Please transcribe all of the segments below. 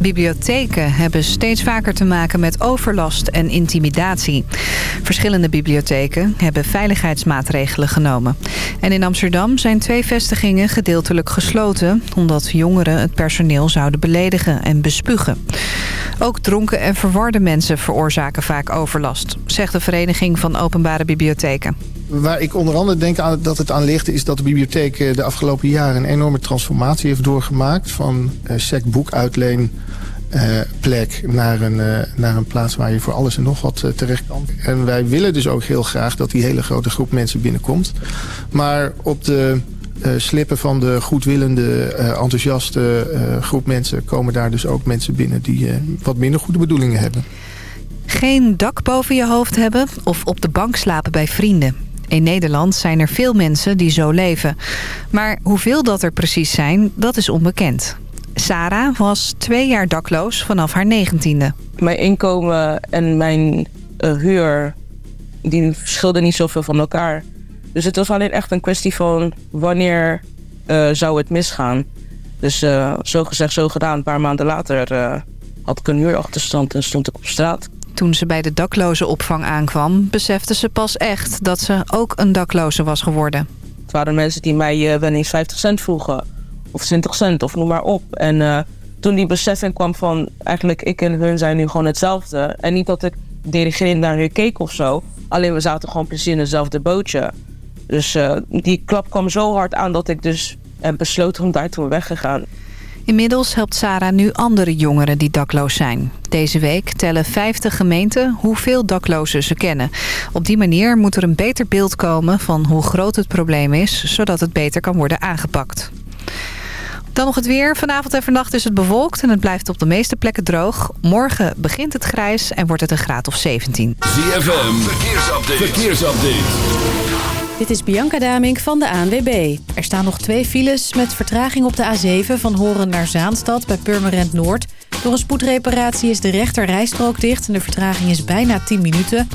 Bibliotheken hebben steeds vaker te maken met overlast en intimidatie. Verschillende bibliotheken hebben veiligheidsmaatregelen genomen. En in Amsterdam zijn twee vestigingen gedeeltelijk gesloten... omdat jongeren het personeel zouden beledigen en bespugen. Ook dronken en verwarde mensen veroorzaken vaak overlast... zegt de Vereniging van Openbare Bibliotheken. Waar ik onder andere denk aan, dat het aan ligt... is dat de bibliotheek eh, de afgelopen jaren een enorme transformatie heeft doorgemaakt... van sec boekuitleen uh, plek naar een, uh, naar een plaats waar je voor alles en nog wat uh, terecht kan. En wij willen dus ook heel graag dat die hele grote groep mensen binnenkomt. Maar op de slippen van de goedwillende, enthousiaste groep mensen... komen daar dus ook mensen binnen die wat minder goede bedoelingen hebben. Geen dak boven je hoofd hebben of op de bank slapen bij vrienden. In Nederland zijn er veel mensen die zo leven. Maar hoeveel dat er precies zijn, dat is onbekend. Sarah was twee jaar dakloos vanaf haar negentiende. Mijn inkomen en mijn uh, huur die verschilden niet zoveel van elkaar. Dus het was alleen echt een kwestie van wanneer uh, zou het misgaan. Dus uh, zo gezegd, zo gedaan. Een paar maanden later had ik een huurachterstand en stond ik op straat. Toen ze bij de daklozenopvang aankwam, besefte ze pas echt dat ze ook een dakloze was geworden. Het waren mensen die mij wel eens 50 cent vroegen of 20 cent of noem maar op. En uh, toen die beseffing kwam van eigenlijk ik en hun zijn nu gewoon hetzelfde. En niet dat ik dirigerend naar hun keek of zo. Alleen we zaten gewoon precies in hetzelfde bootje. Dus uh, die klap kwam zo hard aan dat ik dus heb besloten om daar toen weggegaan. Inmiddels helpt Sarah nu andere jongeren die dakloos zijn. Deze week tellen 50 gemeenten hoeveel daklozen ze kennen. Op die manier moet er een beter beeld komen van hoe groot het probleem is... zodat het beter kan worden aangepakt. Dan nog het weer. Vanavond en vannacht is het bewolkt en het blijft op de meeste plekken droog. Morgen begint het grijs en wordt het een graad of 17. ZFM, verkeersupdate. verkeersupdate. Dit is Bianca Damink van de ANWB. Er staan nog twee files met vertraging op de A7 van Horen naar Zaanstad bij Purmerend Noord. Door een spoedreparatie is de rechter rijstrook dicht en de vertraging is bijna 10 minuten.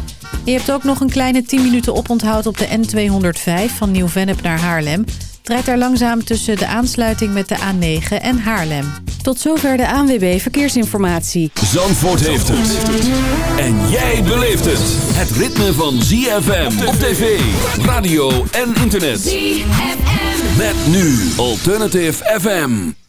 je hebt ook nog een kleine 10 minuten oponthoud op de N205 van Nieuw-Vennep naar Haarlem draait daar langzaam tussen de aansluiting met de A9 en Haarlem. Tot zover de ANWB Verkeersinformatie. Zandvoort heeft het. En jij beleeft het. Het ritme van ZFM op tv, radio en internet. ZFM. Met nu Alternative FM.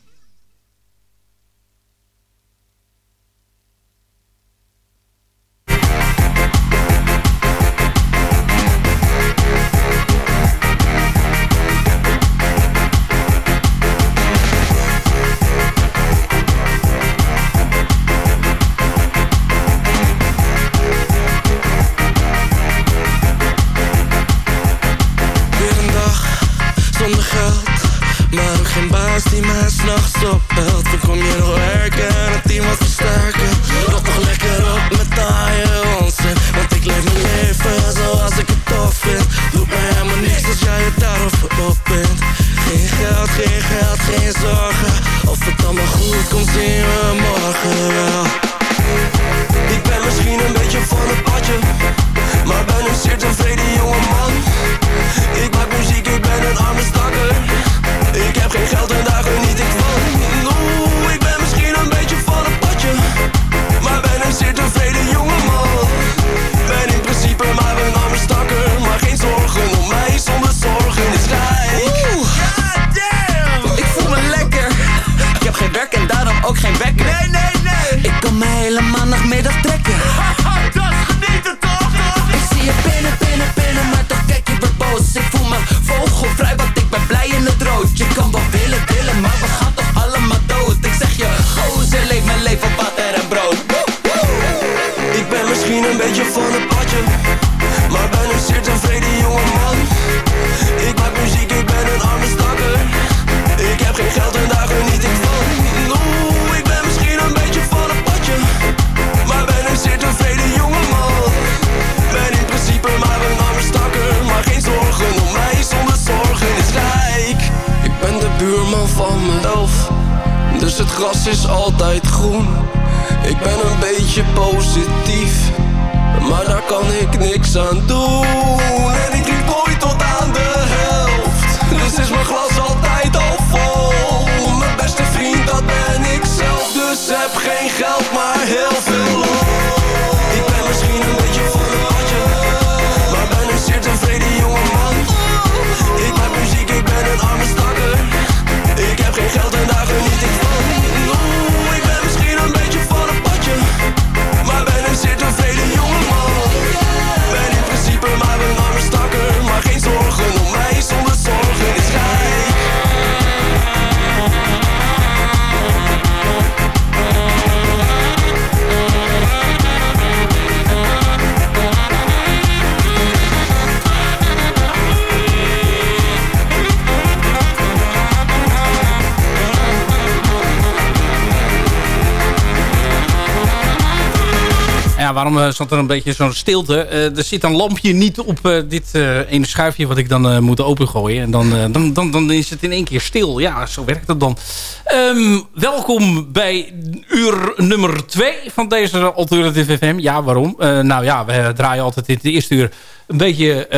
Waarom zat er een beetje zo'n stilte? er zit een lampje niet op dit ene schuifje wat ik dan moet opengooien. En dan, dan, dan, dan is het in één keer stil. Ja, zo werkt het dan. Ehm, welkom bij uur nummer 2 van deze Alternative FM. Ja, waarom? nou ja, we draaien altijd in het eerste uur een beetje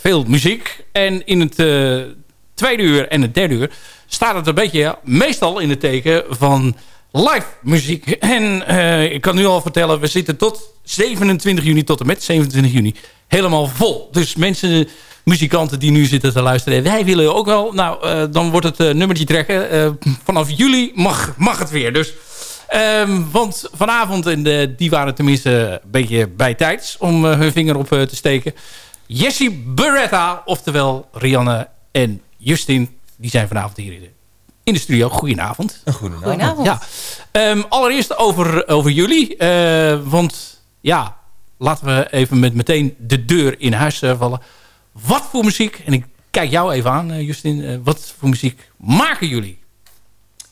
veel muziek. En in het tweede uur en het derde uur staat het een beetje meestal in het teken van live muziek. En uh, ik kan nu al vertellen, we zitten tot 27 juni tot en met 27 juni helemaal vol. Dus mensen, muzikanten die nu zitten te luisteren, wij willen ook wel. Nou, uh, dan wordt het uh, nummertje trekken. vanaf juli mag, mag het weer. Dus, um, want vanavond, en die waren tenminste een beetje bijtijds om hun vinger op te steken. Jessie Beretta, oftewel Rianne en Justin, die zijn vanavond hier in de in de studio. Goedenavond. Goedenavond. Goedenavond. Ja. Um, allereerst over, over jullie. Uh, want ja, laten we even met meteen de deur in huis uh, vallen. Wat voor muziek, en ik kijk jou even aan uh, Justin. wat voor muziek maken jullie?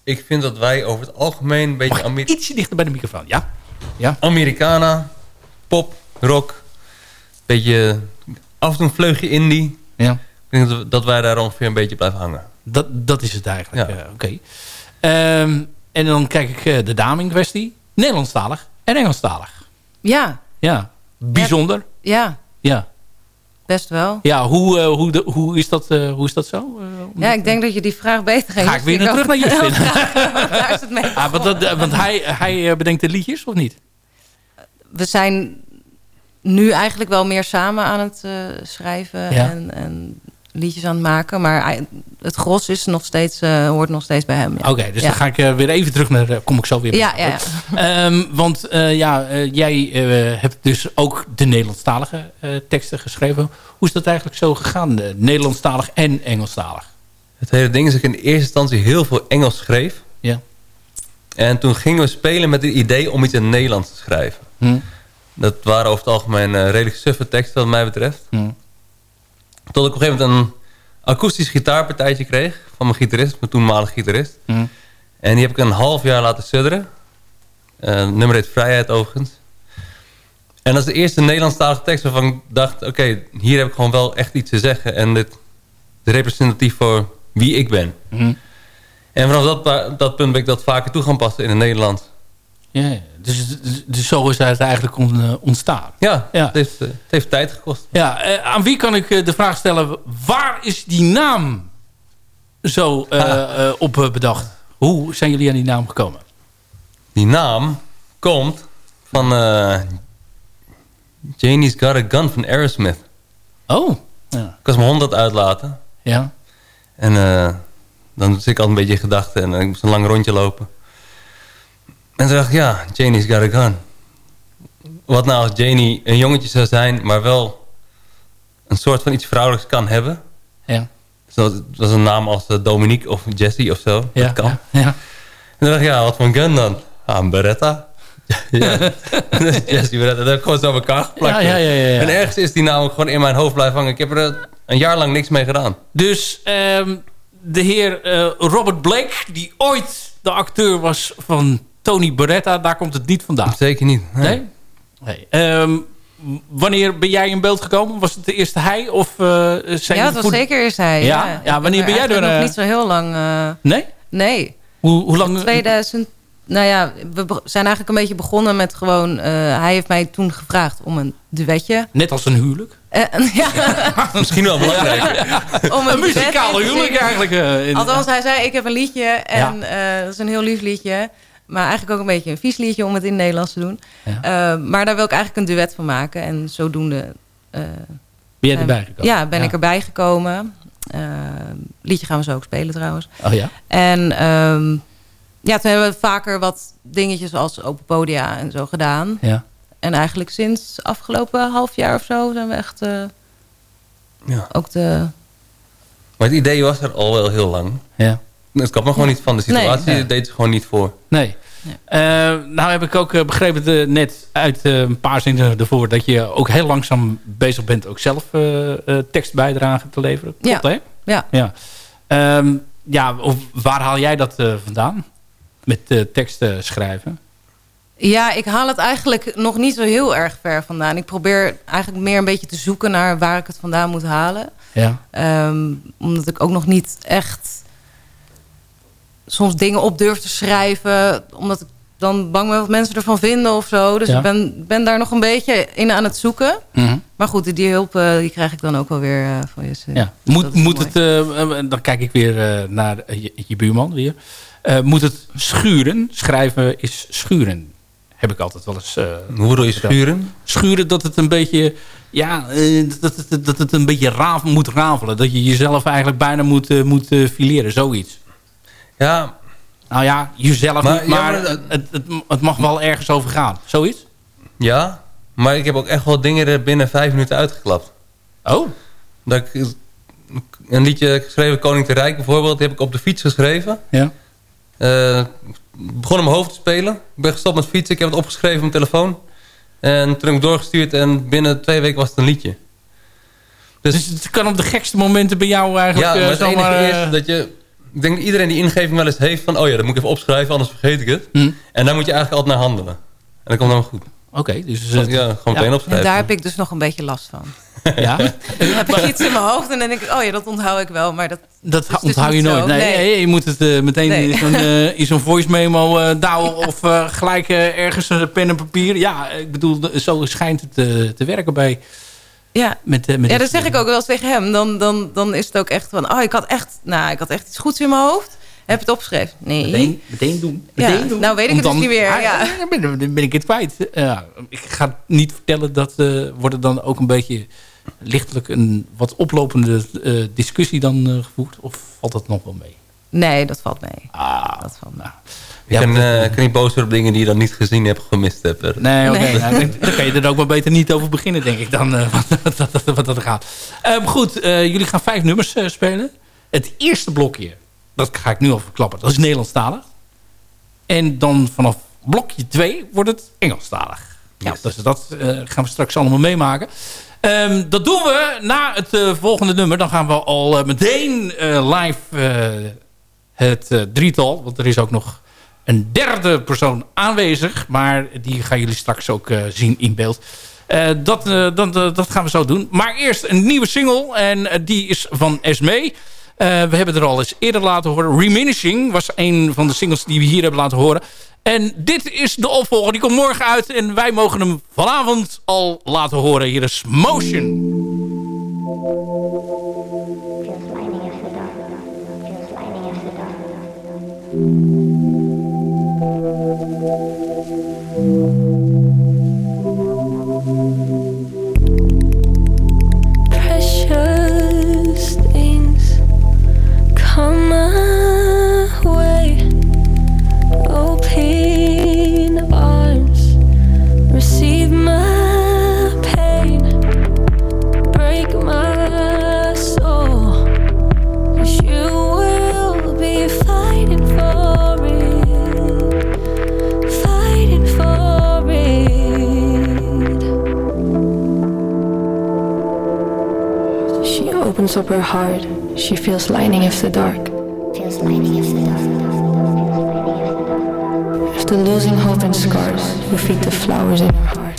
Ik vind dat wij over het algemeen een beetje... Amer ietsje dichter bij de microfoon, ja? ja? Americana, pop, rock. Beetje af en toe een vleugje indie. Ja. Ik denk dat wij daar ongeveer een beetje blijven hangen. Dat, dat is het eigenlijk. Ja. Uh, Oké. Okay. Um, en dan kijk ik uh, de dame in kwestie. Nederlandstalig en Engelstalig. Ja. Ja. Bijzonder. Ja. Ja. Best wel. Ja, hoe, uh, hoe, de, hoe, is, dat, uh, hoe is dat zo? ja, ik denk dat je die vraag beter gaat. Ga ik weer naar terug naar Justin. Daar is het mee ah, want, dat, want hij, hij bedenkt de liedjes, of niet? We zijn nu eigenlijk wel meer samen aan het schrijven. Ja. En, en liedjes aan het maken. Maar het gros is nog steeds, uh, hoort nog steeds bij hem. Ja. Oké, dus dan ga ik uh, weer even terug naar... Uh, kom ik zo weer Ja, ja, ja. um, want ja, jij hebt dus ook de Nederlandstalige teksten geschreven. Hoe is dat eigenlijk zo gegaan? Nederlandstalig en Engelstalig? Het hele ding is dat ik in eerste instantie heel veel Engels schreef. Ja. En toen gingen we spelen met het idee om iets in Nederlands te schrijven. Hm. Dat waren over het algemeen redelijk suffe teksten wat mij betreft. Hm. Tot ik op een gegeven moment een akoestisch gitaarpartijtje kreeg van mijn gitarist, mijn toenmalige gitarist. Mhm. En die heb ik een half jaar laten sudderen. Uh, nummer heet Vrijheid overigens. En dat is de eerste Nederlandstalige tekst waarvan ik dacht... oké, hier heb ik gewoon wel echt iets te zeggen. En dit is representatief voor wie ik ben. Mhm. En vanaf dat, dat punt ben ik dat vaker toe gaan passen in het Nederlands. Ja, dus, dus, zo is het eigenlijk eh, ontstaan. Ja, ja. Het, heeft, eh, het heeft tijd gekost. Ja, eh, aan wie kan ik de vraag stellen... waar is die naam zo uh, op bedacht? Hoe zijn jullie aan die naam gekomen? Die naam komt van Janie's Got a Gun van Aerosmith. Oh. Ja. Ik was mijn hond dat uitlaten. Ja. En dan zit ik al een beetje in gedachten en ik moest een lang rondje lopen. En toen dacht ik, ja, Janie's got a gun. Wat nou als Janie een jongetje zou zijn, maar wel een soort van iets vrouwelijks kan hebben. Ja. dat, was een naam als uh, Dominique of Jessie of zo. Ja, dat kan. Ja, ja. En toen dacht ik, ja, wat voor een gun dan? Ah, een Beretta. ja, Jessie Beretta. Dat heb ik gewoon zo aan elkaar geplakt. Ja, ja, ja, ja, En ergens is die naam gewoon in mijn hoofd blijven hangen. Ik heb er een jaar lang niks mee gedaan. Dus um, de heer uh, Robert Blake, die ooit de acteur was van Tony Beretta, daar komt het niet vandaan. Zeker niet. Nee? nee. Ehm, wanneer ben jij in beeld gekomen? Was het de eerste hij? Of, uh, zijn ja, het was zeker eerst hij. Ja, ja. wanneer ben jij er? nog niet zo heel lang. Uh, nee? Nee. Hoe, hoe lang? 2000. Nou ja, we zijn eigenlijk een beetje begonnen met gewoon... Uh, hij heeft mij toen gevraagd om een duetje. Net als een huwelijk? Uh, ja. Misschien wel belangrijk. om een, een muzikale huwelijk eigenlijk. Uh, Althans, hij zei, ik heb een liedje. En ja. dat is een heel lief liedje. Maar eigenlijk ook een beetje een vies liedje om het in het Nederlands te doen. Ja. Uh, maar daar wil ik eigenlijk een duet van maken. En zodoende... Uh, ben jij erbij gekomen? Ja, ben ja. ik erbij gekomen. Uh, liedje gaan we zo ook spelen trouwens. Oh ja? En um, ja, toen hebben we vaker wat dingetjes als open podia en zo gedaan. Ja. En eigenlijk sinds afgelopen half jaar of zo zijn we echt ja. ook de... Maar het idee was er al wel heel lang. Ja. Het kwam me gewoon niet van de situatie. Nee. Het deed ze gewoon niet voor. Nee. Ja. Uh, nou heb ik ook uh, begrepen de, net uit uh, een paar zinnen ervoor... dat je ook heel langzaam bezig bent ook zelf tekstbijdragen te leveren. Klopt, ja. hè? Ja. Ja. Um, ja, of waar haal jij dat vandaan? Met teksten schrijven? Ja, ik haal het eigenlijk nog niet zo heel erg ver vandaan. Ik probeer eigenlijk meer een beetje te zoeken naar waar ik het vandaan moet halen. Ja. Ehm, omdat ik ook nog niet echt soms dingen op durf te schrijven. Omdat ik dan bang ben wat mensen ervan vinden of zo. Dus Ja. ik ben, ben daar nog een beetje in aan het zoeken. Mhm. Maar goed, die hulp eh, die krijg ik dan ook wel weer eh, van je. Ja. Dus dat Moet, moet het, eh, eh, dan kijk ik weer eh, naar eh, je, je buurman weer. Eh, moet het schuren? Schrijven is schuren. Heb ik altijd wel eens... eh, Hoe bedoel je schuren? Schuren dat het een beetje... Ja, eh, dat, het, dat het een beetje raaf, moet rafelen. Dat je jezelf eigenlijk bijna moet, eh, moet eh, fileren. Zoiets. Ja, Nou ja, jezelf Maar- niet, ja, maar, het, het, het mag wel ergens over gaan. Zoiets? ja. Maar ik heb ook echt wel dingen er binnen vijf minuten uitgeklapt. Oh, Dat ik een liedje geschreven, Koning te Rijk bijvoorbeeld, die heb ik op de fiets geschreven. ja. Eh, begon in mijn hoofd te spelen. Ik ben gestopt met fietsen, ik heb het opgeschreven op mijn telefoon. En toen heb ik doorgestuurd en binnen twee weken was het een liedje. Dus, Dus het kan op de gekste momenten bij jou eigenlijk... ja, eh, maar het zomaar, is eh, dat je... Ik denk dat iedereen die ingeving wel eens heeft van... oh ja, dat moet ik even opschrijven, anders vergeet ik het. hm. En daar moet je eigenlijk altijd naar handelen. En dat komt dan goed. Oké, dus... ja, gewoon meteen En opschrijven. daar heb ik dus nog een beetje last van. ja. Dan heb ik iets in mijn hoofd en dan denk ik, oh ja, dat onthoud ik wel. Maar dat, Dat Dus onthoud je nooit. Nee, Nee. nee, je moet het eh, meteen Nee. in zo'n eh, in zo'n voice memo eh douwen of gelijk ergens een pen en papier. Ja, ik bedoel, zo schijnt het te werken bij... ja, Met, eh, met ja, dit- dat zeg ik ook wel eens tegen hem. Dan, dan, dan is het ook echt van, oh, ik had echt, nou, ik had echt iets goeds in mijn hoofd. Heb het opgeschreven? Nee. Meteen, meteen doen. Ja, Meteen doen. nou weet ik het dus niet meer, Ah, ja. Dan ben, dan ben ik het kwijt. Ja, ik ga niet vertellen dat eh, wordt er dan ook een beetje lichtelijk een wat oplopende eh, discussie dan gevoerd? Of valt dat nog wel mee? Nee, dat valt mee. Ah, Dat valt mee. nou. Ik kan, eh, ik kan niet boos worden op dingen die je dan niet gezien hebt of gemist hebt. Eh, Nee, oké. Nee. nou, dan, dan kan je er ook maar beter niet over beginnen, denk ik, dan eh, wat, wat, wat, wat dat gaat. Ehm, goed, eh, jullie gaan vijf nummers eh, spelen. Het eerste blokje, dat ga ik nu al verklappen, dat is Nederlandstalig. En dan vanaf blokje twee wordt het Engelstalig. Ja, dus dat eh, gaan we straks allemaal meemaken. Ehm, dat doen we na het eh, volgende nummer. Dan gaan we al eh, meteen eh, live eh, het eh, drietal. Want er is ook nog een derde persoon aanwezig. Maar die gaan jullie straks ook eh, zien in beeld. Eh, dat, eh, eh, dat gaan we zo doen. Maar eerst een nieuwe single. En die is van Esmee. Eh, we hebben er al eens eerder laten horen. Reminishing was een van de singles die we hier hebben laten horen. En dit is de opvolger. Die komt morgen uit. En wij mogen hem vanavond al laten horen. Hier is Motion. Thank you. Opens up her heart. She feels lightning of dark. Feels lightning after dark. After losing hope and scars, you feed the flowers in her heart.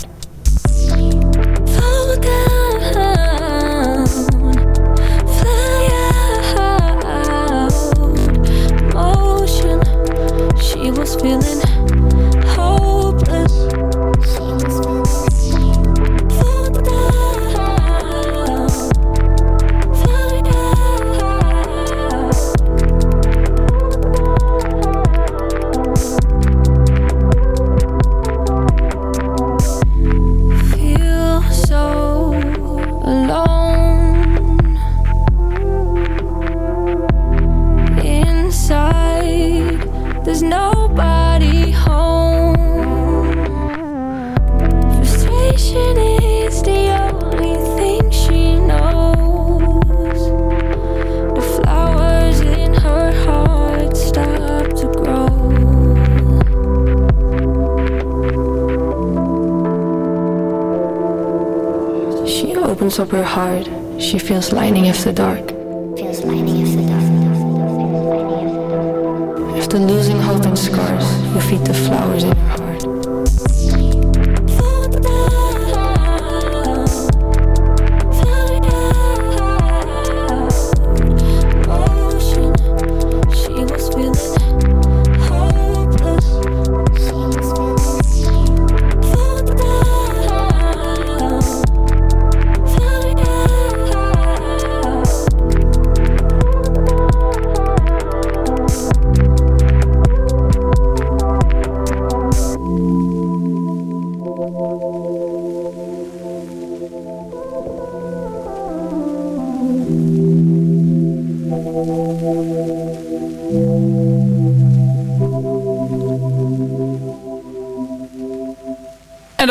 Her heart. She feels lightning after dark.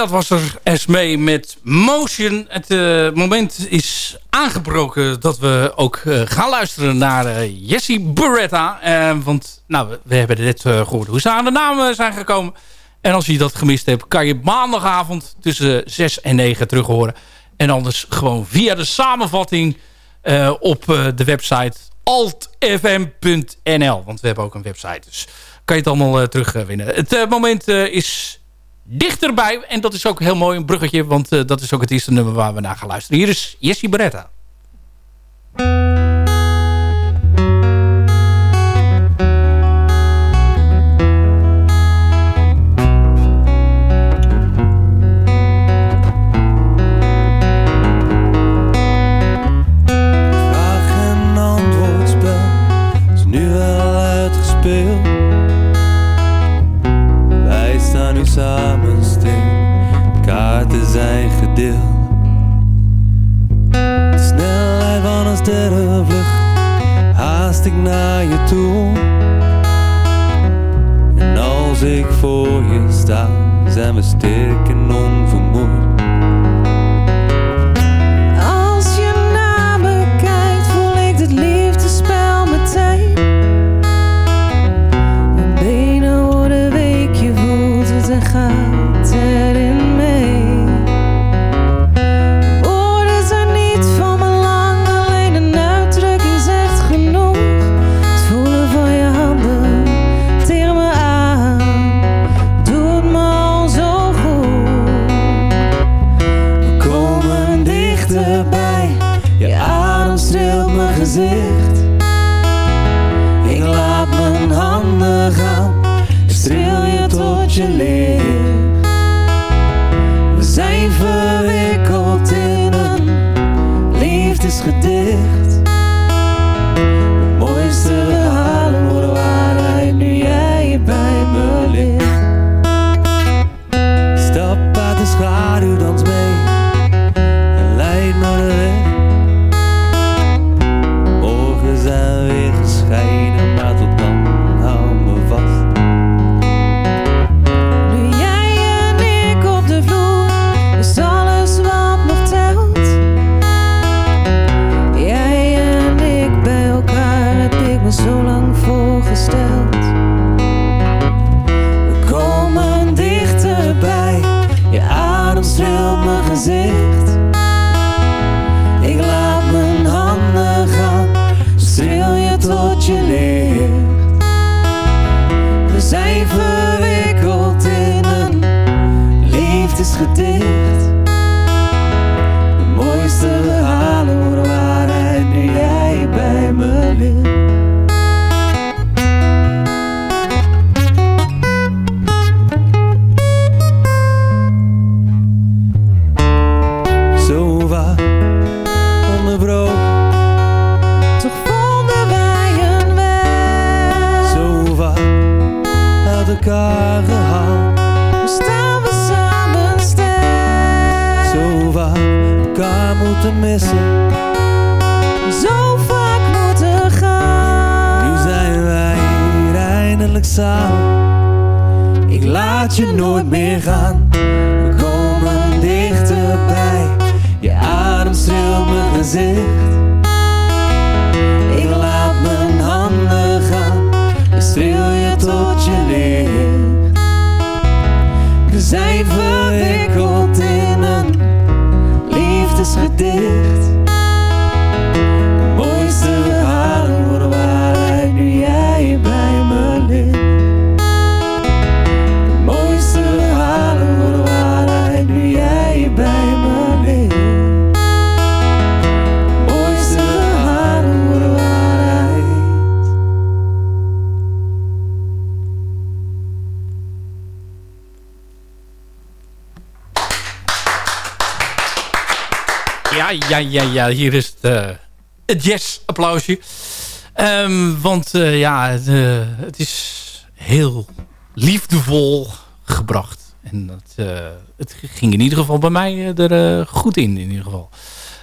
Dat was er Esmee met Motion. Het uh, moment is aangebroken dat we ook uh, gaan luisteren naar uh, Jessie Beretta. want nou, we hebben net gehoord hoe ze aan de naam zijn gekomen. En als je dat gemist hebt, kan je maandagavond tussen 6 en 9 terug horen. En anders gewoon via de samenvatting op de website altfm.nl. Want we hebben ook een website, dus kan je het allemaal terugwinnen. Het moment is dichterbij. En dat is ook heel mooi, een bruggetje. Want uh, dat is ook het eerste nummer waar we naar gaan luisteren. Hier is Jessie Beretta. Sterrenvlucht haast ik naar je toe. En als ik voor je sta, zijn we sterk en onvermoeid. Ja, ja. Hier is het, eh, het yes-applausje. Ehm, want eh, ja, het, eh, het is heel liefdevol gebracht. En dat, eh, het ging in ieder geval bij mij eh, er eh, goed in, in ieder geval.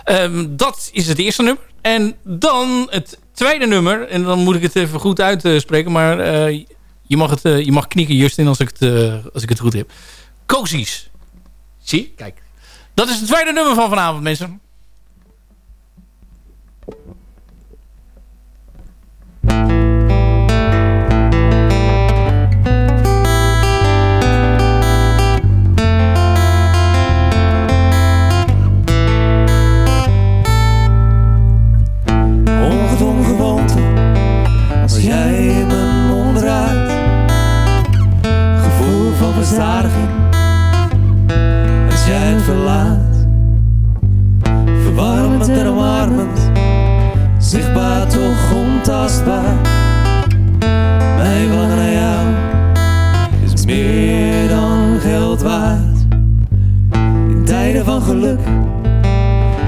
Ehm, dat is het eerste nummer. En dan het tweede nummer. En dan moet ik het even goed uitspreken. maar uh, je, mag het, uh, je mag knikken, Justin, als ik het, uh, als ik het goed heb. Cozies. Zie, kijk. Dat is het tweede nummer van vanavond, mensen. Thank you.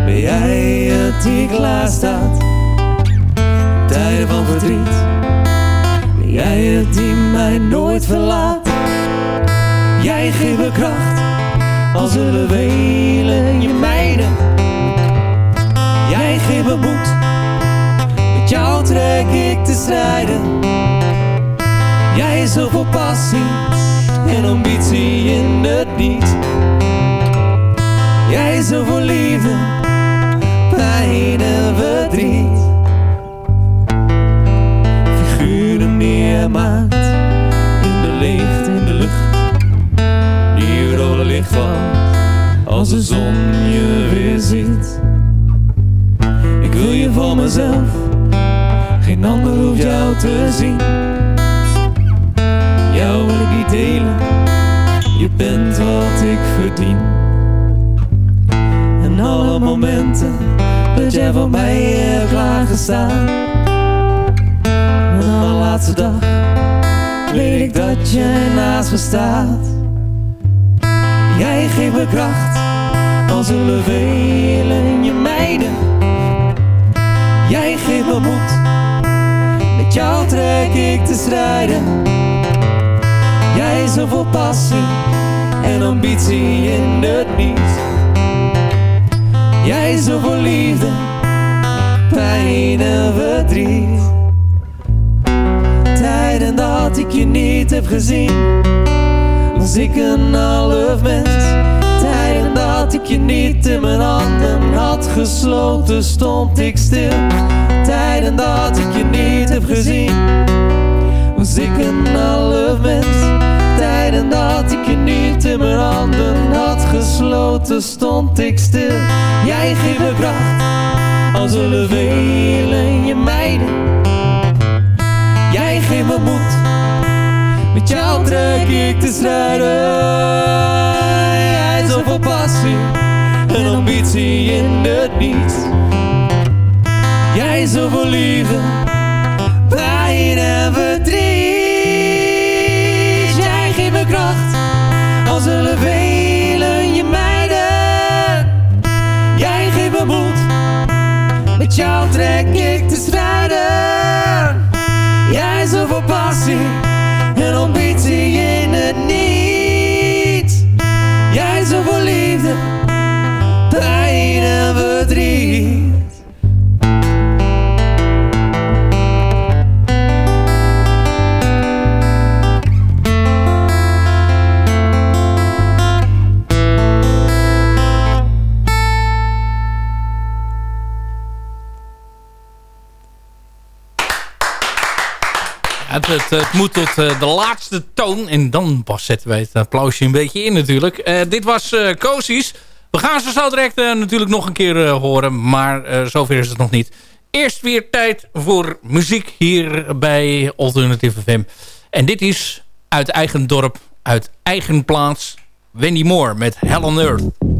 Ben jij het die klaar staat. Tijden van verdriet ben jij het die mij nooit verlaat. Jij geeft me kracht, al zullen velen je mijden. Jij geeft me moed, met jou trek ik te strijden. Jij is zoveel passie en ambitie in het niet. Jij is zoveel liefde, pijn verdriet. Figuren die je in de leegte, in de lucht licht als de zon je weer ziet. Ik wil je voor mezelf, geen ander hoeft jou te zien. Jou wil ik niet delen, je bent wat ik verdien. Momenten dat jij voor mij hebt klaargestaan. Mijn allerlaatste dag, weet ik dat jij naast me staat. Jij geeft me kracht, al zullen velen je mijden. Jij geeft me moed, met jou trek ik te strijden. Jij zoveel passie en ambitie in het niet. Jij zoveel liefde, pijn en verdriet. Tijden dat ik je niet heb gezien was ik een half mens. Tijden dat ik je niet in mijn handen had gesloten, stond ik stil. Tijden dat ik je niet heb gezien, was ik een half mens. Dat ik je niet in mijn handen had gesloten, stond ik stil. Jij geeft me kracht, al zullen velen je mijden. Jij geeft me moed met jou trek ik te strijden. Jij zoveel passie en ambitie in het niets. Jij zoveel liefde, pijn en verdriet. Passie moet tot uh, de laatste toon. En dan pas zetten wij het applausje een beetje in natuurlijk. Uh, dit was uh. We gaan ze zo direct natuurlijk nog een keer horen. Maar zover is het nog niet. Eerst weer tijd voor muziek hier bij Alternative FM. En dit is uit eigen dorp, uit eigen plaats. Wendy Moore met Hell on Earth.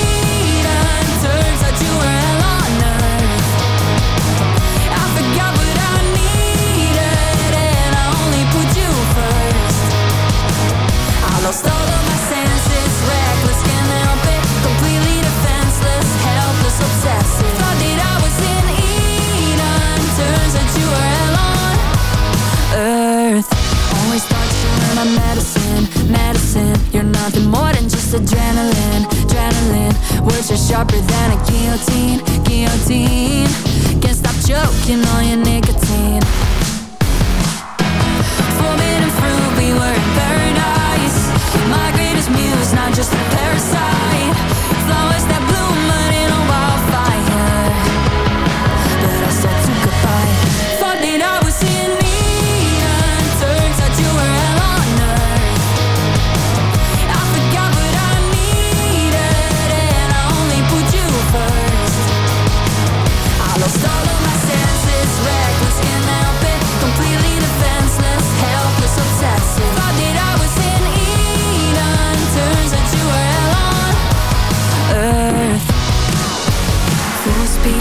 adrenaline, adrenaline. Words are sharper than a guillotine, guillotine. Can't stop choking on your nicotine. Forbidden fruit, we were in paradise. My greatest muse, not just a parasite. Flowers that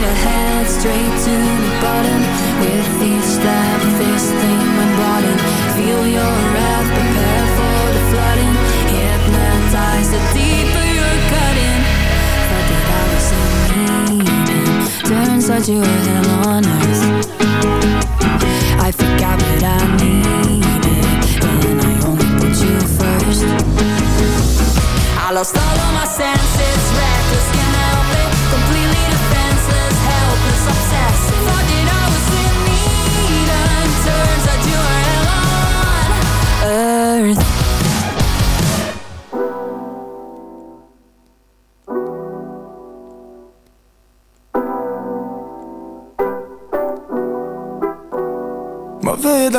Speed ahead, straight to the bottom. With each step, this thing went broaden. Feel your wrath, prepare for the flooding. Hypnotized, the deeper you're cutting. Thought that I was in Eden. Turns out you were hell on earth. I forgot what I needed, and I only put you first. I lost all of my senses, reckless,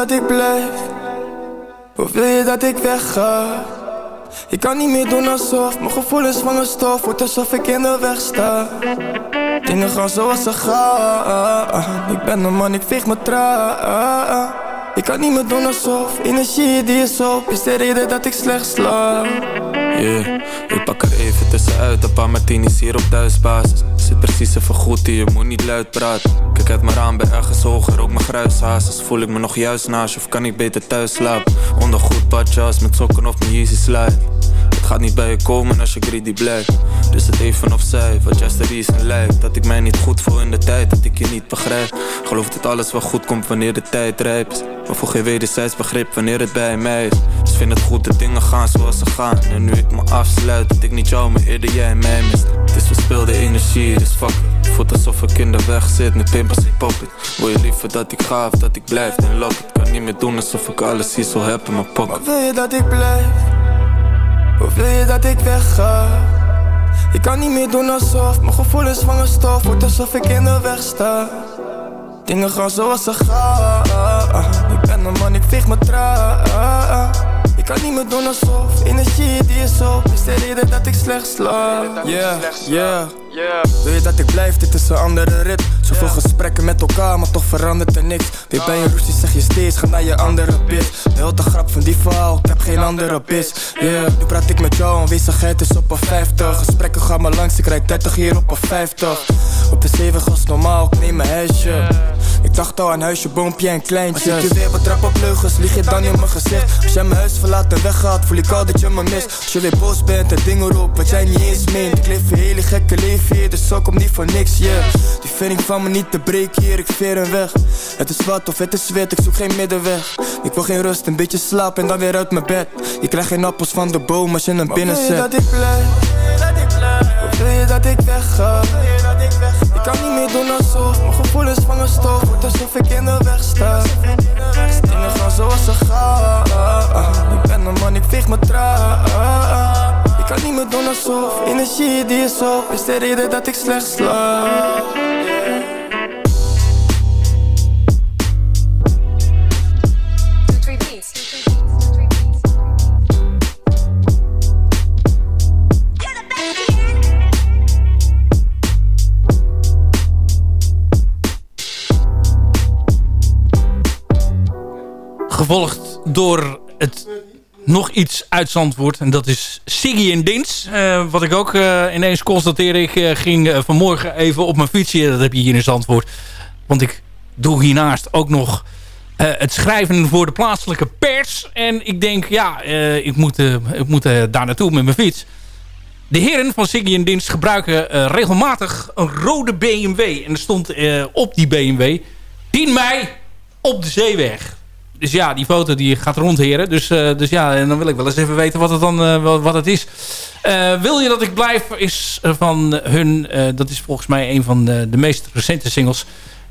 dat ik blijf? Of wil je dat ik wegga? Ik kan niet meer doen alsof Mijn gevoelens vangen stof. Wordt alsof ik in de weg sta. Dingen gaan zoals ze gaan. Ik ben een man, ik veeg me traan. Ik kan niet meer doen alsof Energie die is op Is de reden dat ik slecht slaap. Yeah, ik pak er even tussenuit, een paar martinis hier op thuisbasis. Zit precies even goed hier, moet niet luid praten Kijk uit mijn raam, ben ergens hoger, ook mijn gruishazes. Voel ik me nog juist naast of kan ik beter thuis slapen? Onder goed badjas, met sokken of mijn Yeezy slide Het gaat niet bij je komen als je greedy blijft. Dus het even of zij, wat just the reason lijkt. Dat ik mij niet goed voel in de tijd, dat ik je niet begrijp. Geloof dat alles wel goed komt wanneer de tijd rijp is. Maar voor geen wederzijds begrip wanneer het bij mij is. Dus vind het goed dat dingen gaan zoals ze gaan. En nu ik me afsluit, dat ik niet jou, maar eerder jij mij mist. Het is verspilde energie, dus fuck. It. Voelt alsof ik in de weg zit, met pimpels ik pop it. Wil je liever dat ik ga of dat ik blijf, dan lock it. Kan niet meer doen alsof ik alles hier zo heb in mijn pocket. Maar wil je dat ik blijf? Of wil je dat ik wegga? Ik kan niet meer doen alsof Mijn gevoelens vangen stof. Wordt alsof ik in de weg sta. Dingen gaan zoals ze gaan. Ik ben een man, ik veeg me traan Ik kan niet meer doen alsof. Energie die is op. Is de reden dat ik slecht slaap. Yeah, yeah Wil je dat ik blijf, dit is een andere rit. Zoveel gesprekken met elkaar, maar toch verandert er niks. Weer bij een ruzie zeg je steeds, ga naar je andere bitch De hele grap van die verhaal, ik heb geen andere bitch Yeah, nu praat ik met jou, aanwezigheid is op een 50 Gesprekken gaan maar langs, ik rijd 30 hier op een 50 Op de 7 gas normaal, ik neem een huisje. Ik dacht al aan huisje, boompje en kleintje Als ik je weer betrap op leugens, lieg je dan in mijn gezicht. Als jij mijn huis verlaat en weggaat, voel ik al dat je me mist. Als je weer boos bent en dingen roept, wat jij niet eens meent. Ik leef een hele gekke leven hier, dus zo komt niet voor niks, yeah. Die ik van me niet te breken hier, ik veer een weg. Het is wat of het is wit, ik zoek geen middenweg. Ik wil geen rust, een beetje slaap en dan weer uit mijn bed. Je krijgt geen appels van de boom als je hem binnen zet dat ik blijf? Wil je dat ik wegga? Ik kan niet meer doen alsof Mijn gevoelens vangen stof. Wordt alsof ik in de weg sta. Dingen gaan zoals ze gaan. Ik ben een man, ik veeg me traan kan niet meer doen alsof die is Is de reden dat ik slecht slaap Gevolgd door het nog iets uit Zandvoort. En dat is Siggy en Dins. Eh, wat ik ook eh, ineens constateerde. Ik eh, ging vanmorgen even op mijn fietsje. Dat heb je hier in Zandvoort. Want ik doe hiernaast ook nog het schrijven voor de plaatselijke pers. En ik denk, ja, ik moet, ik moet daar naartoe met mijn fiets. De heren van Siggy en Dins gebruiken regelmatig een rode BMW. En er stond op die BMW... 10 mei op de zeeweg. Dus ja, die foto die gaat rondheren. Dus, eh, dus ja, en dan wil ik wel eens even weten wat het dan eh, wat, het is. Eh, wil je dat ik blijf is van hun... dat is volgens mij een van de, meest recente singles.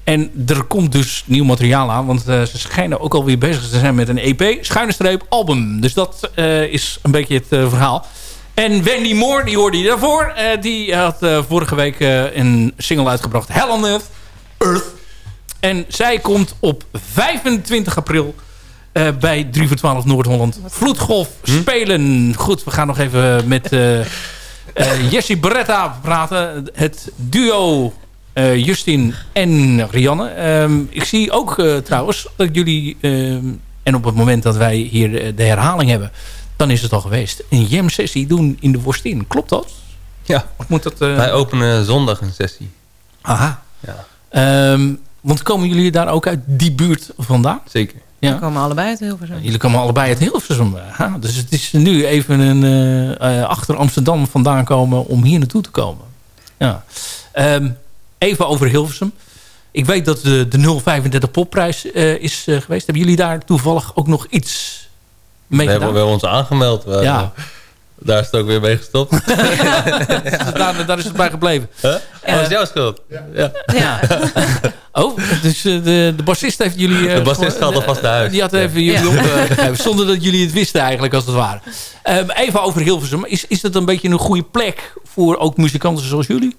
En er komt dus nieuw materiaal aan. Want ze schijnen ook alweer bezig te zijn met een EP. Schuine streep album. Dus dat is een beetje het verhaal. En Wendy Moore, die hoorde je daarvoor. die had vorige week een single uitgebracht. Hell on Earth. Earth. En zij komt op 25 april uh, bij 3 voor 12 Noord-Holland Vloedgolf hm? spelen. Goed, we gaan nog even met uh, uh, Jessie Beretta praten. Het duo Justin en Rianne. Um, ik zie ook trouwens dat jullie... Um, en op het moment dat wij hier de herhaling hebben... dan is het al geweest. Een jam-sessie doen in de Worstin. Klopt dat? Ja. Of moet dat Wij openen zondag een sessie. Aha. Ja. Um, want komen jullie daar ook uit die buurt vandaan? Zeker. Ja. We komen allebei uit Hilversum. Jullie komen allebei uit Hilversum. Ha, dus het is nu even een, uh, achter Amsterdam vandaan komen om hier naartoe te komen. Ja. Um, even over Hilversum. Ik weet dat de, de 035 popprijs uh, is uh, geweest. Hebben jullie daar toevallig ook nog iets mee we gedaan? Hebben, we ons aangemeld. We, ja. Daar is het ook weer mee gestopt. dus daar, daar, is het bij gebleven. Huh? Oh, dat is jouw schuld. Ja. ja. oh, dus de, de bassist heeft jullie... Uh, de bassist gaat alvast naar huis. Die had even jullie opgegeven. Zonder dat jullie het wisten eigenlijk, als het ware. Um, even over Hilversum. Is, is dat een beetje een goede plek voor ook muzikanten zoals jullie?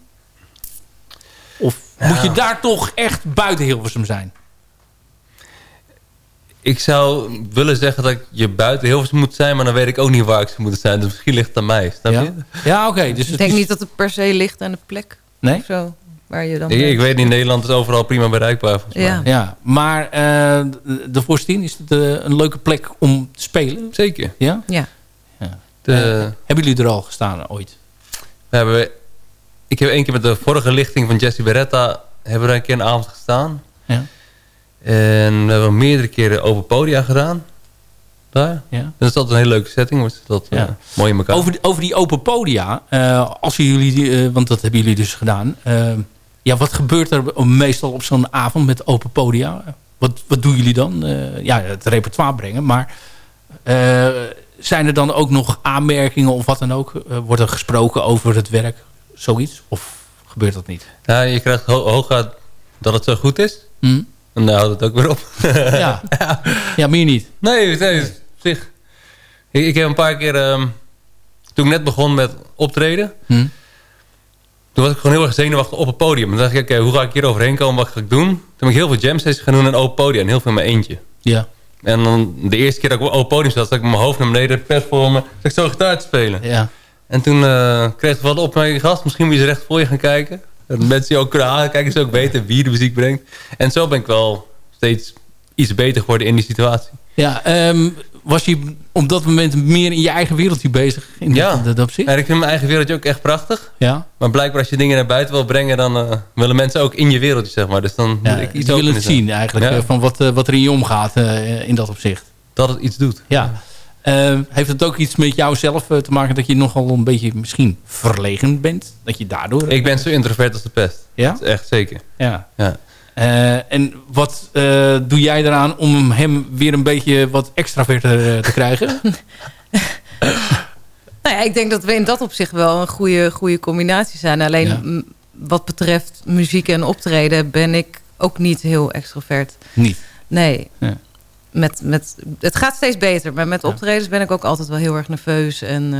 Of moet je daar toch echt buiten Hilversum zijn? Ik zou willen zeggen dat je buiten Hilversum moet zijn... maar dan weet ik ook niet waar ik zou moeten zijn. Dus misschien ligt het aan mij. Snap ja? je? Ja, oké. Dus ik denk niet dat het per se ligt aan de plek. Nee? Zo, waar je dan ik, ik weet niet, Nederland is overal prima bereikbaar. Ja. ja, maar uh, de Voorstien, is het uh, een leuke plek om te spelen? Zeker. Ja? Ja. ja. De, uh, hebben jullie er al gestaan ooit? We hebben, ik heb één keer met de vorige lichting van Jesse Beretta... hebben we een keer een avond gestaan. Ja. En we hebben meerdere keren open podia gedaan. Daar. Ja. Dat is altijd een hele leuke setting. Wordt dat ja. uh, mooi in elkaar. Over, over die open podia. Uh, als jullie, uh, want dat hebben jullie dus gedaan. ja, wat gebeurt er meestal op zo'n avond met open podia? Wat, wat doen jullie dan? ja, het repertoire brengen. Maar zijn er dan ook nog aanmerkingen of wat dan ook? wordt er gesproken over het werk? Zoiets? Of gebeurt dat niet? Ja, je krijgt ho hooguit dat het zo goed is. Hmm. En daar houdt het ook weer op. ja. ja, meer niet. Nee, nee op zich. Ik, ik, heb een paar keer... Um, toen ik net begon met optreden... Hm. Toen was ik gewoon heel erg zenuwachtig op het podium. En toen dacht ik, oké, hoe ga ik hier overheen komen? Wat ga ik doen? Toen heb ik heel veel jam sessies gaan doen en open podium. En heel veel in mijn eentje. Ja. En dan de eerste keer dat ik op open podium zat... zat ik met mijn hoofd naar beneden, pers voor me. Zat ik zo gitaar te spelen. Ja. En toen uh, kreeg ik wat op mijn gast. Misschien moet je eens recht voor je gaan kijken. Dat mensen die ook kunnen aankijken, ze ook weten wie de muziek brengt. En zo ben ik wel steeds iets beter geworden in die situatie. Ja, um, was je op dat moment meer in je eigen wereldje bezig? In ja, dat, opzicht? En ik vind mijn eigen wereldje ook echt prachtig. Ja. Maar blijkbaar als je dingen naar buiten wil brengen... dan uh, willen mensen ook in je wereldje, zeg maar. Dus dan ja, moet ik iets willen het zien eigenlijk, ja. van wat, uh, wat er in je omgaat uh, in dat opzicht. Dat het iets doet. Ja. Uh, heeft het ook iets met jou zelf te maken dat je nogal een beetje misschien verlegen bent? Dat je daardoor... Ik ben zo introvert als de pest. Ja? Dat is echt zeker. Ja. ja. Uh, en wat uh, doe jij eraan om hem weer een beetje wat extraverter te krijgen? nou ja, ik denk dat we in dat opzicht wel een goede, goede combinatie zijn. Alleen ja. wat betreft muziek en optreden ben ik ook niet heel extrovert. Niet? Nee. Ja. Met, met, het gaat steeds beter, maar met optredens ben ik ook altijd wel heel erg nerveus. En, uh...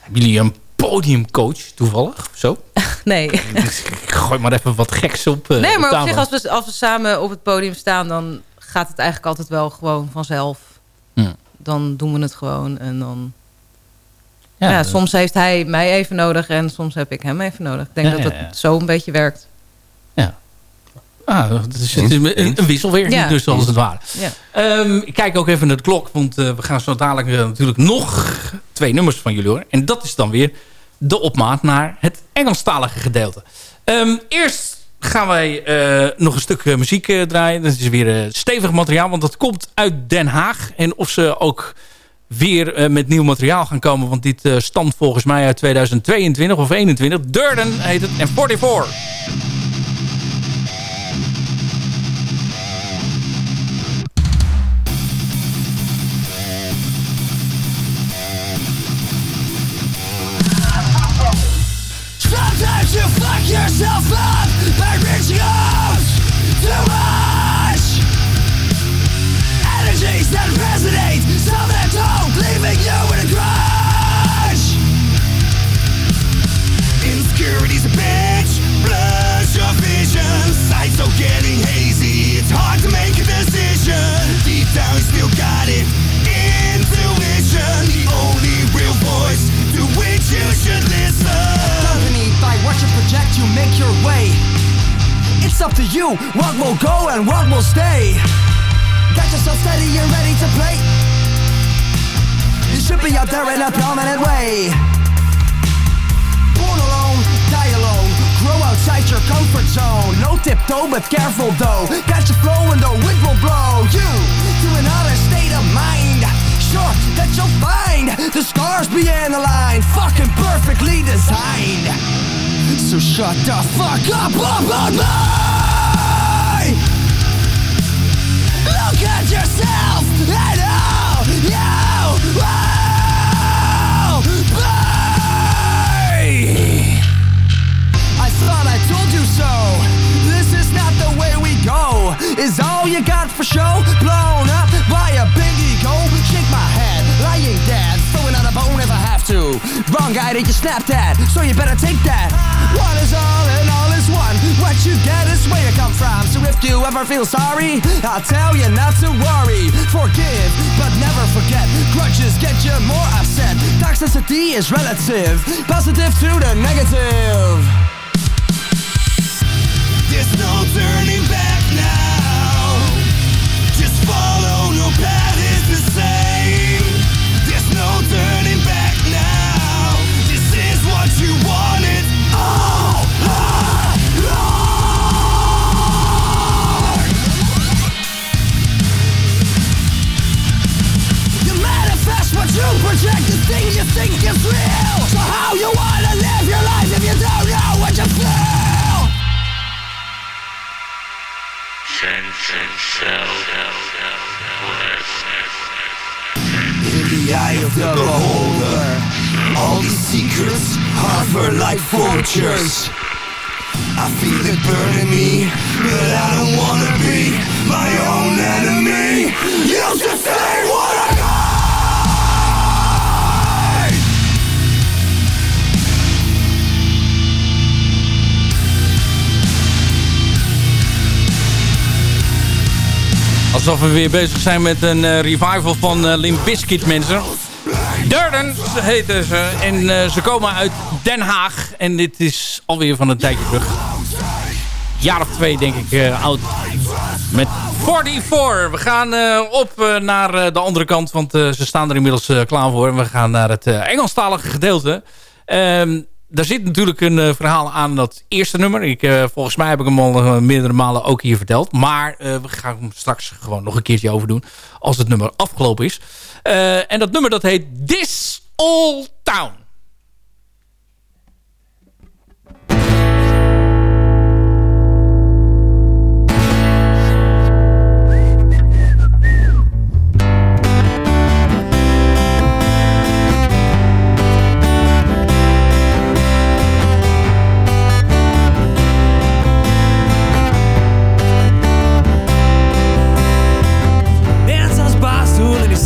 Hebben jullie een podiumcoach toevallig? Zo? nee. Ik gooi maar even wat geks op. Uh, nee, maar op op zich, als we, als we samen op het podium staan, dan gaat het eigenlijk altijd wel gewoon vanzelf. Ja. Dan doen we het gewoon en dan. Ja, ja soms heeft hij mij even nodig en soms heb ik hem even nodig. Ik denk dat het zo een beetje werkt. Ja. Ah, het is, het is een, een wisselwerking ja. dus als het ware. Ja. Um, ik kijk ook even naar de klok, want uh, we gaan zo dadelijk uh, natuurlijk nog twee nummers van jullie horen. En dat is dan weer de opmaat naar het Engelstalige gedeelte. Um, eerst gaan wij uh, nog een stuk muziek draaien. Dat is weer stevig materiaal, want dat komt uit Den Haag. En of ze ook weer met nieuw materiaal gaan komen, want dit stamt volgens mij uit 2022 of 21. Durden heet het en 44. Fun by reaching out too much. Energies that resonate, some that don't, leaving you in a crush. Insecurity's a bitch, blurs your vision. Sights so getting hazy, it's hard to make a decision. Deep down, you still got it. Intuition, the only real voice to which you should listen. You make your way. It's up to you, what will go and what will stay. Got yourself steady and ready to play. You should be out there in a prominent way. Born alone, die alone. Grow outside your comfort zone. No tiptoe, but careful though. Got your flow flowing, the wind will blow you to another state of mind. Sure that you'll find the scars the line, fucking perfectly designed. So shut the fuck up about me. Look at yourself and all you will be. I thought I told you so. This is not the way we go. Is all you got for show blown up by a big ego? Shake my head, lying dead, bone if I have to. Wrong guy that you snapped at, so you better take that. One is all and all is one. What you get is where you come from. So if you ever feel sorry, I'll tell you not to worry. Forgive, but never forget. Grudges get you more upset. Toxicity is relative, positive to the negative. Project, the thing you think is real. So how you wanna live your life if you don't know what you feel? Sense and self, In the eye of the beholder, all these secrets hover like vultures. I feel it burning me, but I don't wanna be my own enemy. Used to Alsof we weer bezig zijn met een eh, revival van eh Limp Bizkit, mensen. Durden heten ze. En eh, ze komen uit Den Haag. En dit is alweer van een tijdje terug. Jaar of twee, denk ik, oud. Met 44. We gaan op naar de andere kant. Want ze staan er inmiddels klaar voor. En we gaan naar het Engelstalige gedeelte. Ehm daar zit natuurlijk een eh, verhaal aan dat eerste nummer. Ik, eh, volgens mij heb ik hem al eh, meerdere malen ook hier verteld. Maar we gaan hem straks gewoon nog een keertje over doen. Als het nummer afgelopen is. En dat nummer dat heet This Old Town.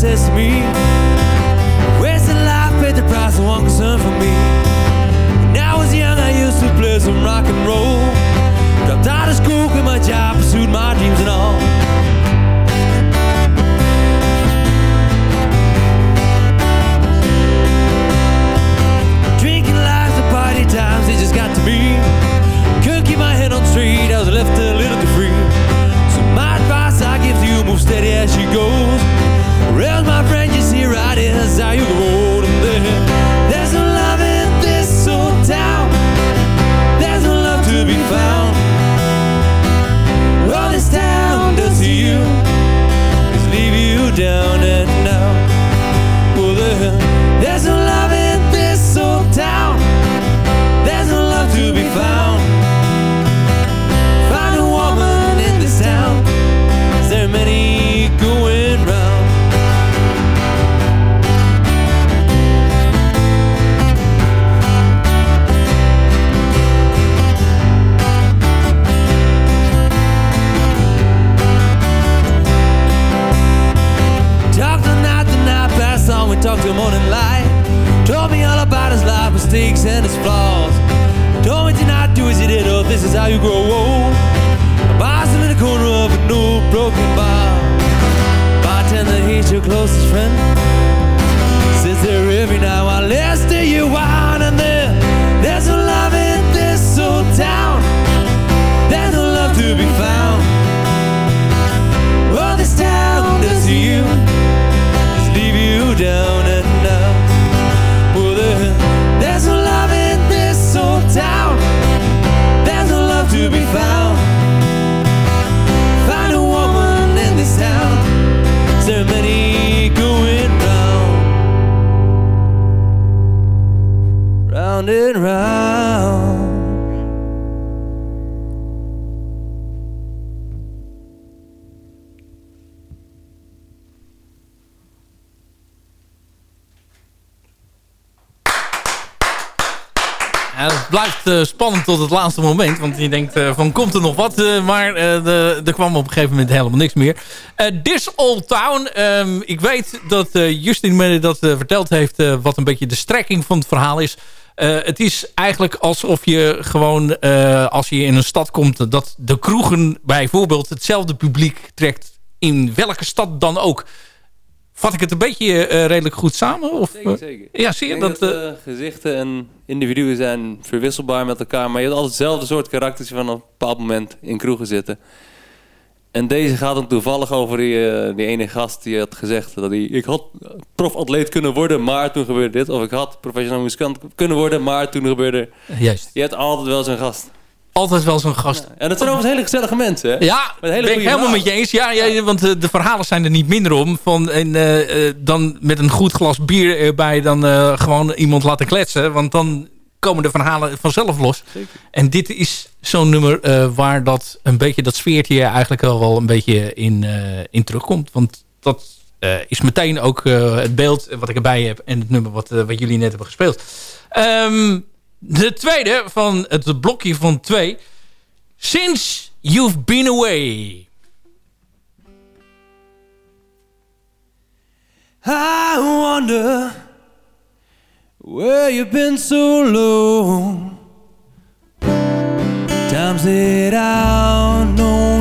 Says to me, Wasting life paid the price of one concern for me. When I was young, I used to play some rock and roll. Dropped out of school, quit my job, pursued my dreams and all. Drinking lives and party times, they just got to me. Couldn't keep my head on straight, I was left a little too free. So my advice I give to you, move steady as she goes. Tot het laatste moment. Want je denkt eh, van komt er nog wat. eh, maar eh, de- er kwam op een gegeven moment helemaal niks meer. This Old Town. ehm, ik weet dat Justin me dat verteld heeft. wat een beetje de strekking van het verhaal is. Het is eigenlijk alsof je gewoon als je in een stad komt. Dat de kroegen bijvoorbeeld hetzelfde publiek trekt. In welke stad dan ook. Vat ik het een beetje eh, redelijk goed samen? Of, Zeker, eh, zeker. Ja, zie je dat... dat eh, gezichten en individuen zijn verwisselbaar met elkaar. Maar je hebt altijd hetzelfde soort karakters van een bepaald moment in kroegen zitten. En deze gaat dan toevallig over die, die ene gast die had gezegd dat hij... Ik had profatleet kunnen worden, maar toen gebeurde dit. Of ik had professioneel muzikant kunnen worden, maar toen gebeurde... Juist. Je hebt altijd wel zo'n gast. Altijd wel zo'n gast. En dat zijn overigens hele gezellige mensen, hè? Ja, Met hele ben ik helemaal met je eens. Ja, ja, want eh, de verhalen zijn er niet minder om. Van, en, eh, eh, dan met een goed glas bier erbij dan gewoon iemand laten kletsen. Want dan komen de verhalen vanzelf los. En dit is zo'n nummer waar dat een beetje dat sfeertje eigenlijk al wel een beetje in, in terugkomt. Want dat is meteen ook het beeld wat ik erbij heb en het nummer wat, wat jullie net hebben gespeeld. Ehm, de tweede van het blokje van twee. Since You've Been Away. I wonder where you've been so long. Times that I've known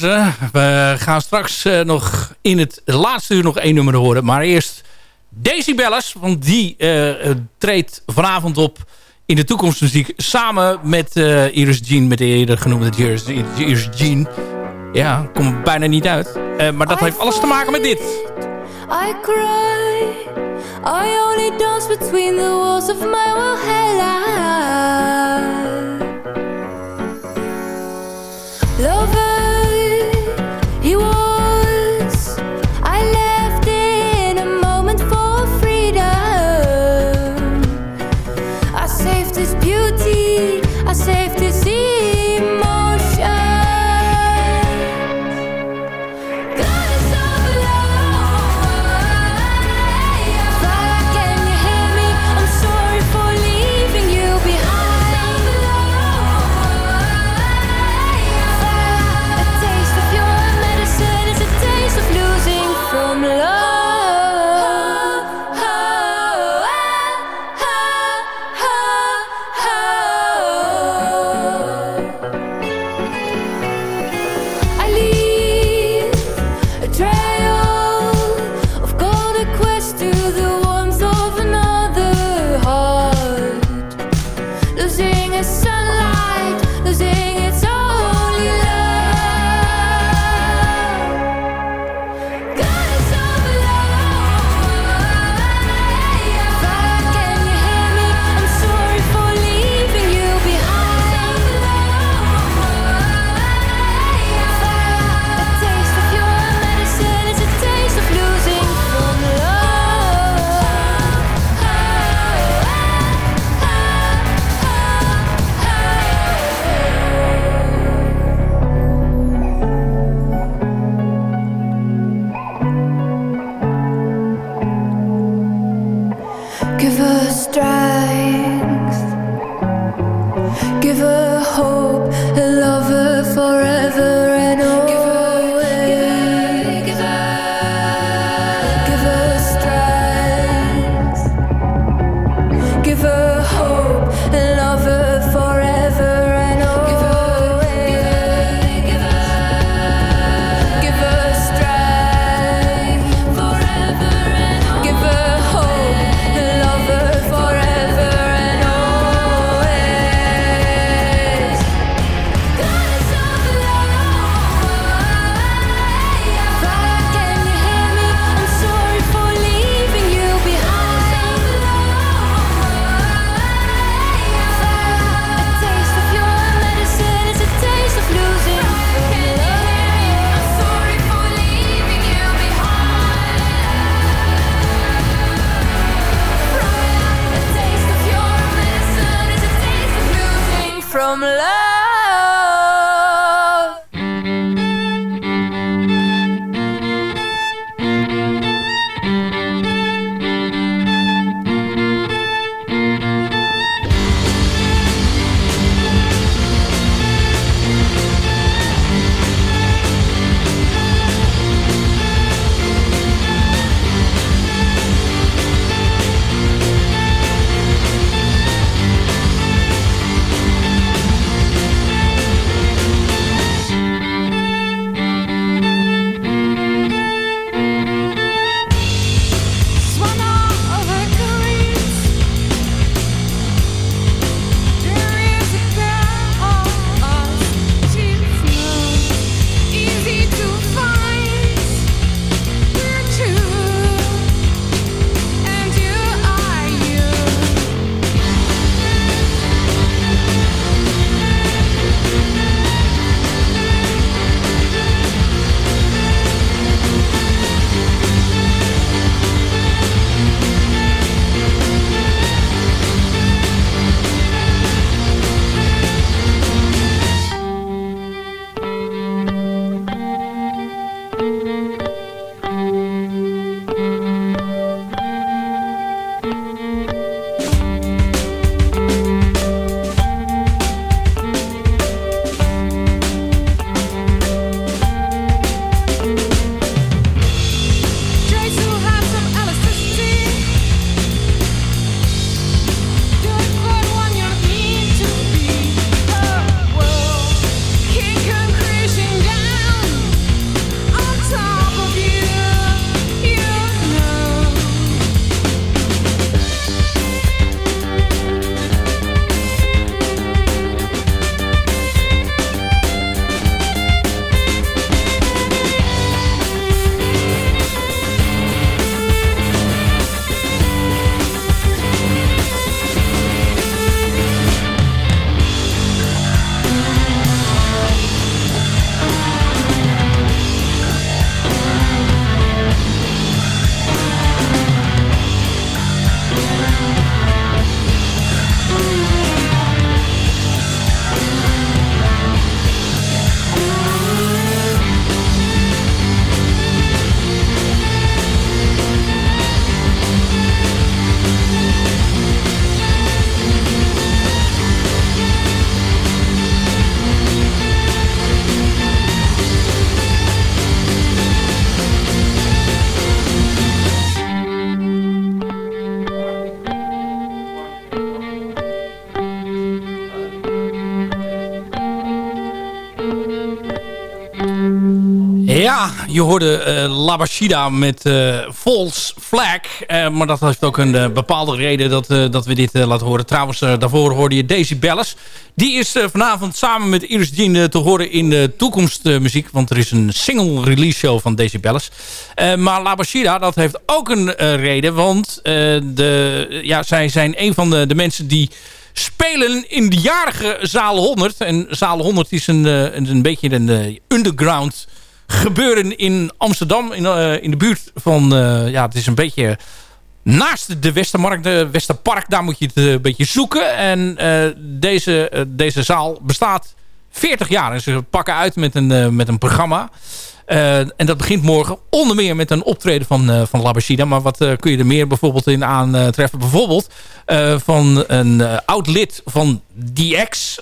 We gaan straks eh, nog in het laatste uur nog één nummer horen. Maar eerst Daisy Bellas, want die uh, treedt vanavond op in de toekomstmuziek samen met eh, Iris Jean, met de eerder genoemde Iris, Iris Jean. Ja, kom bijna niet uit. maar dat heeft alles te maken met dit. I cry, I only dance between the walls of my Je hoorde eh Labashida met eh False Flag. Eh, maar dat heeft ook een bepaalde reden dat, dat we dit laten horen. Trouwens, daarvoor hoorde je Daisy Bellis. Die is vanavond samen met Iris Jean te horen in de toekomstmuziek. want er is een single release show van Daisy Bellis. Maar Labashida, dat heeft ook een reden. Want de, ja, zij zijn een van de, de mensen die spelen in de jarige Zaal 100. En Zaal 100 is een, een, een beetje een underground gebeuren in Amsterdam. In, eh, in de buurt van, eh, ja, het is een beetje naast de Westermarkt, de Westerpark. Daar moet je het eh, een beetje zoeken. En deze, deze zaal bestaat 40 jaar. En ze pakken uit met een, met een programma. En dat begint morgen onder meer met een optreden van, eh van Labashida. Maar wat kun je er meer bijvoorbeeld in aantreffen? Bijvoorbeeld van een oud lid van DX,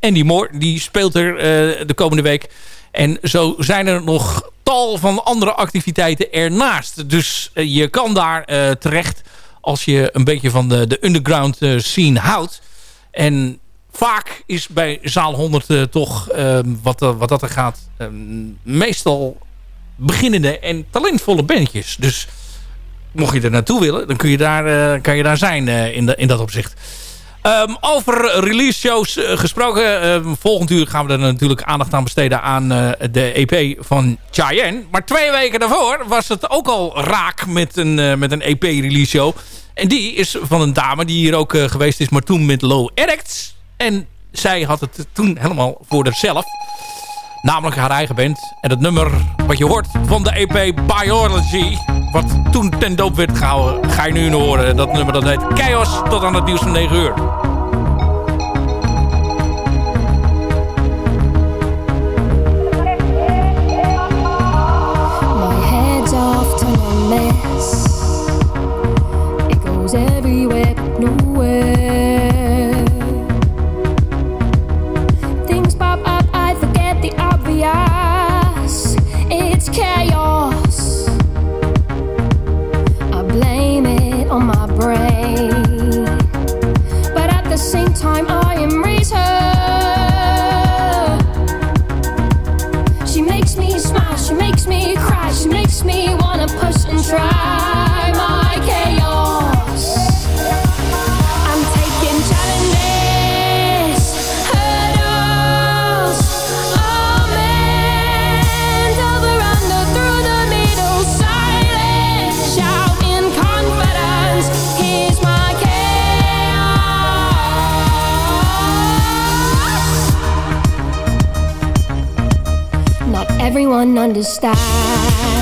Andy Moore. Die speelt er de komende week. En zo zijn er nog tal van andere activiteiten ernaast. Dus eh, je kan daar eh, terecht als je een beetje van de, de underground eh, scene houdt. En vaak is bij zaal 100 eh, toch, eh, wat, wat dat er gaat, eh, meestal beginnende en talentvolle bandjes. Dus mocht je er naartoe willen, dan kun je daar, kan je daar zijn in dat opzicht. Ehm, over release shows eh, gesproken. ehm, volgend uur gaan we er natuurlijk aandacht aan besteden aan eh, de EP van Cheyenne. Maar twee weken daarvoor was het ook al raak met een, eh, met een EP release show. En die is van een dame die hier ook geweest is, maar toen met Low Addicts. En zij had het toen helemaal voor zichzelf. Namelijk haar eigen band. En het nummer wat je hoort van de EP Biology. Wat toen ten doop werd gehouden. Ga je nu horen. Dat nummer dat heet Chaos. Tot aan het nieuws van 9 uur. can't understand.